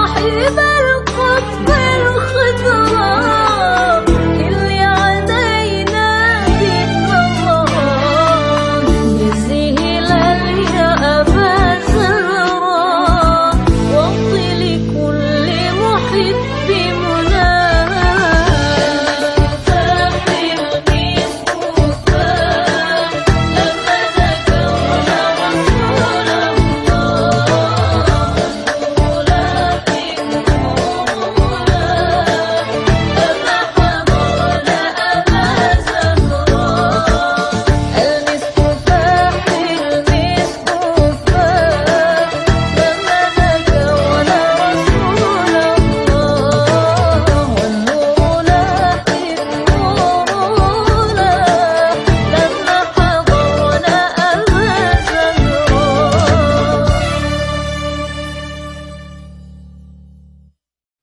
صاحب القطب